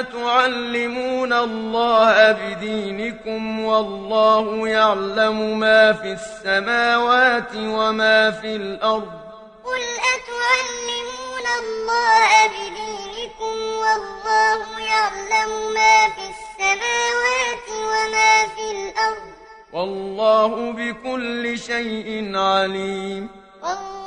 أتعلمون الله بدينكم والله يعلم ما في السماوات وما في الأرض. قل أتعلمون الله بدينكم والله يعلم ما في السماوات وما في الأرض. والله بكل شيء عليم. والله